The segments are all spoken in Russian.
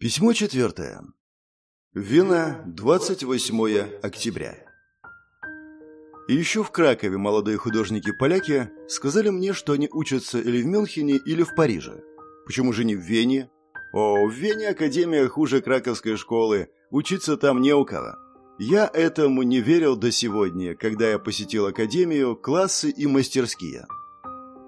Письмо четвертое. Вена, 28 октября. И еще в Кракове молодые художники-поляки сказали мне, что они учатся или в Мюнхене, или в Париже. Почему же не в Вене? О, в Вене академия хуже краковской школы, учиться там не у кого. Я этому не верил до сегодня, когда я посетил академию, классы и мастерские.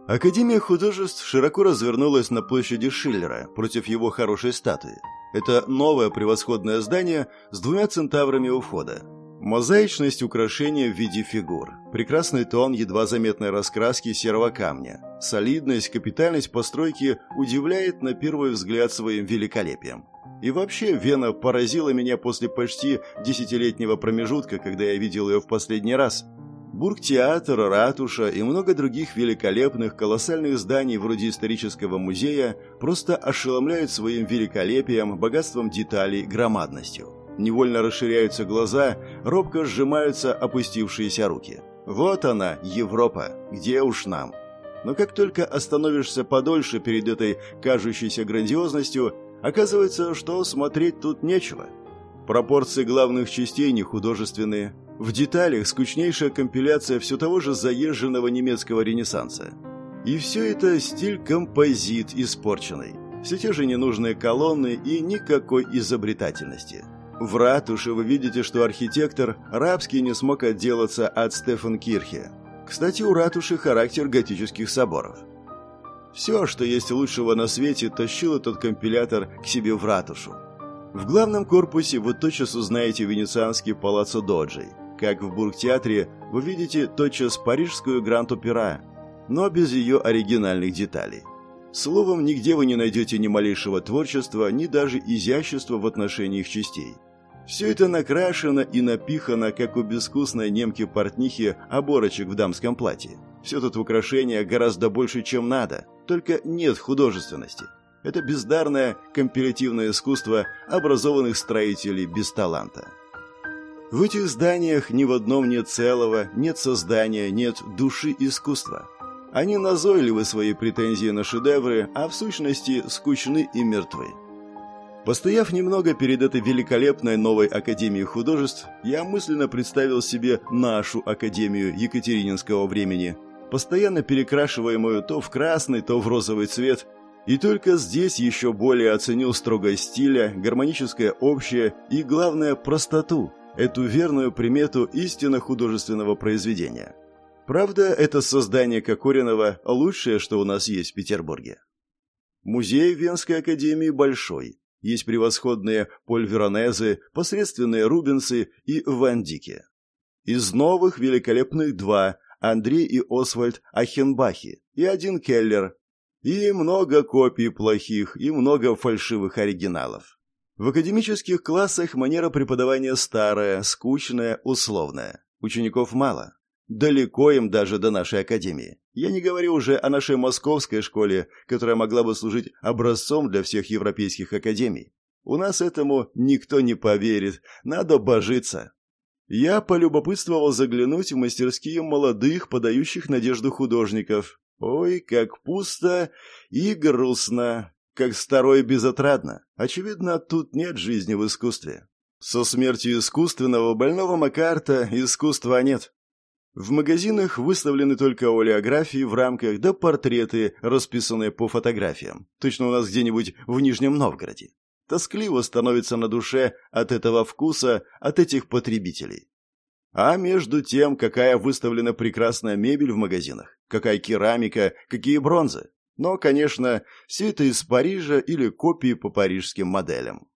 Академия художеств широко развернулась на площади Шиллера против его хорошей статуи. Это новое превосходное здание с двумя центаврами у входа. Мозаичность украшения в виде фигур, прекрасный тон едва заметной раскраски серого камня, солидность, капитальность постройки удивляет на первый взгляд своим великолепием. И вообще Вена поразила меня после почти десятилетнего промежутка, когда я видел ее в последний раз – Бургтеатр, ратуша и много других великолепных, колоссальных зданий вроде исторического музея просто ошеломляют своим великолепием, богатством деталей, громадностью. Невольно расширяются глаза, робко сжимаются опустившиеся руки. Вот она, Европа, где уж нам. Но как только остановишься подольше перед этой кажущейся грандиозностью, оказывается, что смотреть тут нечего. Пропорции главных частей не художественные, в деталях скучнейшая компиляция все того же заезженного немецкого ренессанса. И все это стиль композит испорченный. Все те же ненужные колонны и никакой изобретательности. В ратуше вы видите, что архитектор рабский не смог отделаться от Стефан Кирхе. Кстати, у ратуши характер готических соборов. Все, что есть лучшего на свете, тащил этот компилятор к себе в ратушу. В главном корпусе вы тотчас узнаете венецианский палаццо Доджей – как в Бургтеатре, вы видите тотчас парижскую Гранд-Опера, но без ее оригинальных деталей. Словом, нигде вы не найдете ни малейшего творчества, ни даже изящества в отношении их частей. Все это накрашено и напихано, как у безвкусной немки-портнихи оборочек в дамском платье. Все тут в гораздо больше, чем надо, только нет художественности. Это бездарное компилятивное искусство образованных строителей без таланта. В этих зданиях ни в одном нет целого, нет создания, нет души искусства. Они назойливы свои претензии на шедевры, а в сущности скучны и мертвы. Постояв немного перед этой великолепной новой Академией художеств, я мысленно представил себе нашу Академию Екатерининского времени, постоянно перекрашиваемую то в красный, то в розовый цвет, и только здесь еще более оценил строгость стиля, гармоническое общее и, главное, простоту – эту верную примету истинно художественного произведения. Правда, это создание Кокоринова лучшее, что у нас есть в Петербурге. Музей Венской академии большой. Есть превосходные Поль Веронезе, посредственные Рубенсы и Ван Дике. Из новых великолепных два – Андрей и Освальд Ахенбахи и один Келлер. И много копий плохих, и много фальшивых оригиналов. В академических классах манера преподавания старая, скучная, условная. Учеников мало. Далеко им даже до нашей академии. Я не говорю уже о нашей московской школе, которая могла бы служить образцом для всех европейских академий. У нас этому никто не поверит, надо божиться. Я полюбопытствовал заглянуть в мастерские молодых, подающих надежду художников. Ой, как пусто и грустно как старое и безотрадно. Очевидно, тут нет жизни в искусстве. Со смертью искусственного больного Макарта искусства нет. В магазинах выставлены только олеографии в рамках да портреты, расписанные по фотографиям. Точно у нас где-нибудь в Нижнем Новгороде. Тоскливо становится на душе от этого вкуса, от этих потребителей. А между тем, какая выставлена прекрасная мебель в магазинах, какая керамика, какие бронзы. Но, конечно, все это из Парижа или копии по парижским моделям.